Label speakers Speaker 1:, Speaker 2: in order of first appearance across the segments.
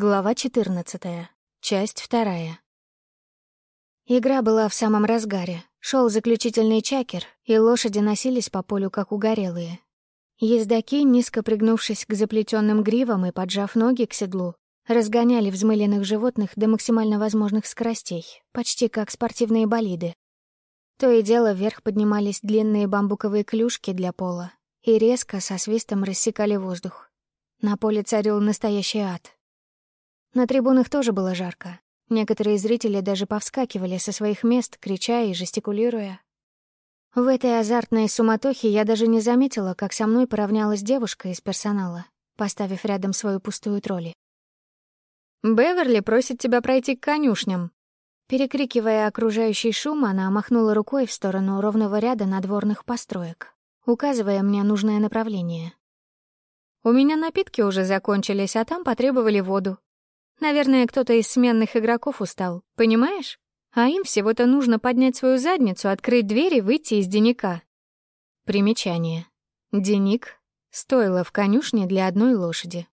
Speaker 1: Глава 14. Часть вторая. Игра была в самом разгаре. Шел заключительный чакер, и лошади носились по полю, как угорелые. Ездаки, низко пригнувшись к заплетенным гривам и поджав ноги к седлу, разгоняли взмыленных животных до максимально возможных скоростей, почти как спортивные болиды. То и дело вверх поднимались длинные бамбуковые клюшки для пола и резко со свистом рассекали воздух. На поле царил настоящий ад. На трибунах тоже было жарко. Некоторые зрители даже повскакивали со своих мест, крича и жестикулируя. В этой азартной суматохе я даже не заметила, как со мной поравнялась девушка из персонала, поставив рядом свою пустую тролли. «Беверли просит тебя пройти к конюшням». Перекрикивая окружающий шум, она махнула рукой в сторону ровного ряда надворных построек, указывая мне нужное направление. «У меня напитки уже закончились, а там потребовали воду. Наверное, кто-то из сменных игроков устал, понимаешь? А им всего-то нужно поднять свою задницу, открыть дверь и выйти из денника». Примечание. Деник — стоило в конюшне для одной лошади.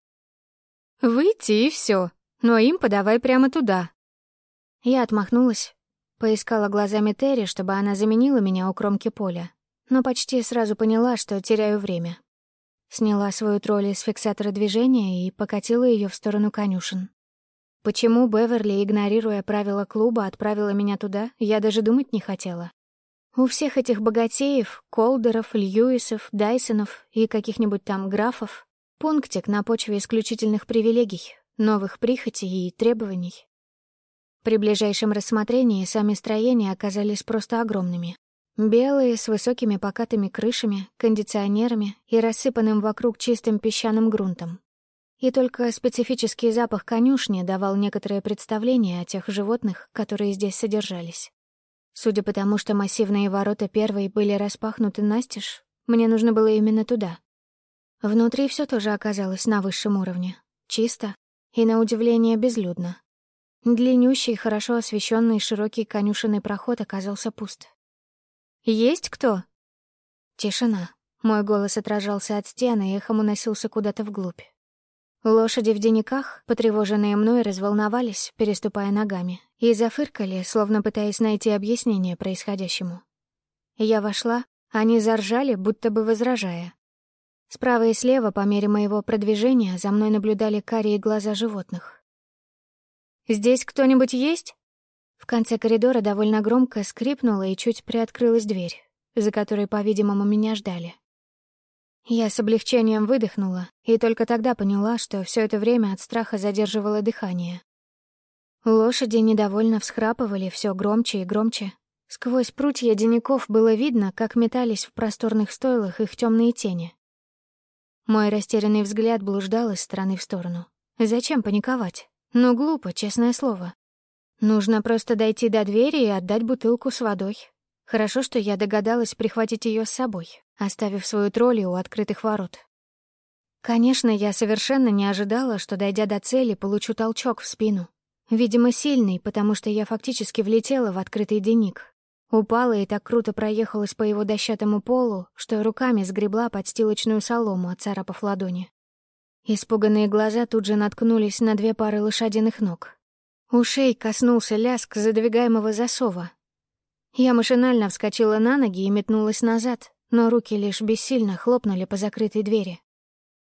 Speaker 1: «Выйти и все но им подавай прямо туда». Я отмахнулась, поискала глазами Терри, чтобы она заменила меня у кромки поля, но почти сразу поняла, что теряю время. Сняла свою тролль с фиксатора движения и покатила ее в сторону конюшен. Почему Беверли, игнорируя правила клуба, отправила меня туда, я даже думать не хотела. У всех этих богатеев, Колдеров, Льюисов, Дайсонов и каких-нибудь там графов пунктик на почве исключительных привилегий, новых прихотей и требований. При ближайшем рассмотрении сами строения оказались просто огромными. Белые, с высокими покатыми крышами, кондиционерами и рассыпанным вокруг чистым песчаным грунтом. И только специфический запах конюшни давал некоторое представление о тех животных, которые здесь содержались. Судя по тому, что массивные ворота первой были распахнуты настежь, мне нужно было именно туда. Внутри все тоже оказалось на высшем уровне. Чисто, и, на удивление, безлюдно. Длиннющий, хорошо освещенный широкий конюшенный проход оказался пуст. «Есть кто?» Тишина. Мой голос отражался от стены и эхом уносился куда-то вглубь. Лошади в денниках, потревоженные мной, разволновались, переступая ногами, и зафыркали, словно пытаясь найти объяснение происходящему. Я вошла, они заржали, будто бы возражая, Справа и слева, по мере моего продвижения, за мной наблюдали карие глаза животных. «Здесь кто-нибудь есть?» В конце коридора довольно громко скрипнула и чуть приоткрылась дверь, за которой, по-видимому, меня ждали. Я с облегчением выдохнула и только тогда поняла, что все это время от страха задерживало дыхание. Лошади недовольно всхрапывали все громче и громче. Сквозь прутья денников было видно, как метались в просторных стойлах их темные тени. Мой растерянный взгляд блуждал из стороны в сторону. Зачем паниковать? Ну, глупо, честное слово. Нужно просто дойти до двери и отдать бутылку с водой. Хорошо, что я догадалась прихватить ее с собой, оставив свою троллю у открытых ворот. Конечно, я совершенно не ожидала, что, дойдя до цели, получу толчок в спину. Видимо, сильный, потому что я фактически влетела в открытый денник. Упала и так круто проехалась по его дощатому полу, что руками сгребла подстилочную солому, отцарапав ладони. Испуганные глаза тут же наткнулись на две пары лошадиных ног. Ушей коснулся ляск задвигаемого засова. Я машинально вскочила на ноги и метнулась назад, но руки лишь бессильно хлопнули по закрытой двери.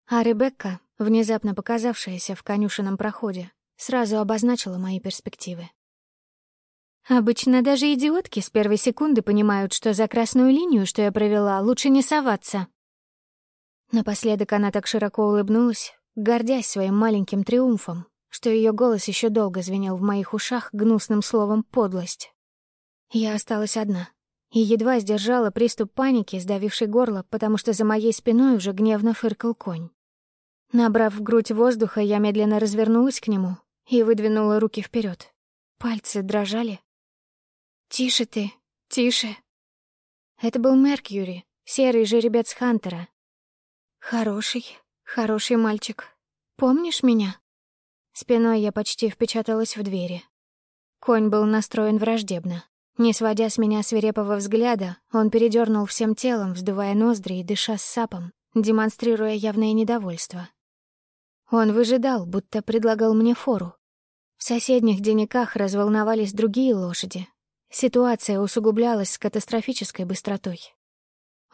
Speaker 1: А Ребекка, внезапно показавшаяся в конюшенном проходе, сразу обозначила мои перспективы. Обычно даже идиотки с первой секунды понимают, что за красную линию, что я провела, лучше не соваться. Напоследок она так широко улыбнулась, гордясь своим маленьким триумфом, что ее голос еще долго звенел в моих ушах гнусным словом «подлость». Я осталась одна и едва сдержала приступ паники, сдавивший горло, потому что за моей спиной уже гневно фыркал конь. Набрав в грудь воздуха, я медленно развернулась к нему и выдвинула руки вперед. Пальцы дрожали, «Тише ты, тише!» Это был Меркьюри, серый жеребец Хантера. «Хороший, хороший мальчик. Помнишь меня?» Спиной я почти впечаталась в двери. Конь был настроен враждебно. Не сводя с меня свирепого взгляда, он передернул всем телом, вздувая ноздри и дыша с сапом, демонстрируя явное недовольство. Он выжидал, будто предлагал мне фору. В соседних денниках разволновались другие лошади. Ситуация усугублялась с катастрофической быстротой.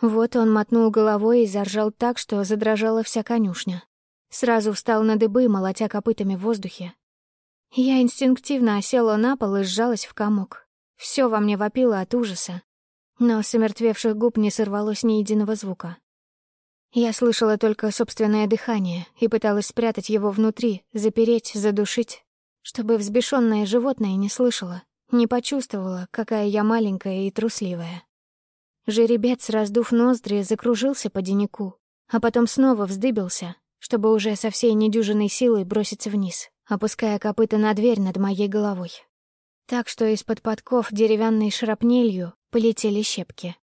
Speaker 1: Вот он мотнул головой и заржал так, что задрожала вся конюшня. Сразу встал на дыбы, молотя копытами в воздухе. Я инстинктивно осела на пол и сжалась в комок. Все во мне вопило от ужаса. Но с омертвевших губ не сорвалось ни единого звука. Я слышала только собственное дыхание и пыталась спрятать его внутри, запереть, задушить, чтобы взбешенное животное не слышало, не почувствовало, какая я маленькая и трусливая. Жеребец, раздув ноздри, закружился по денеку, а потом снова вздыбился, чтобы уже со всей недюжиной силой броситься вниз, опуская копыта на дверь над моей головой. Так что из-под подков деревянной шрапнелью полетели щепки.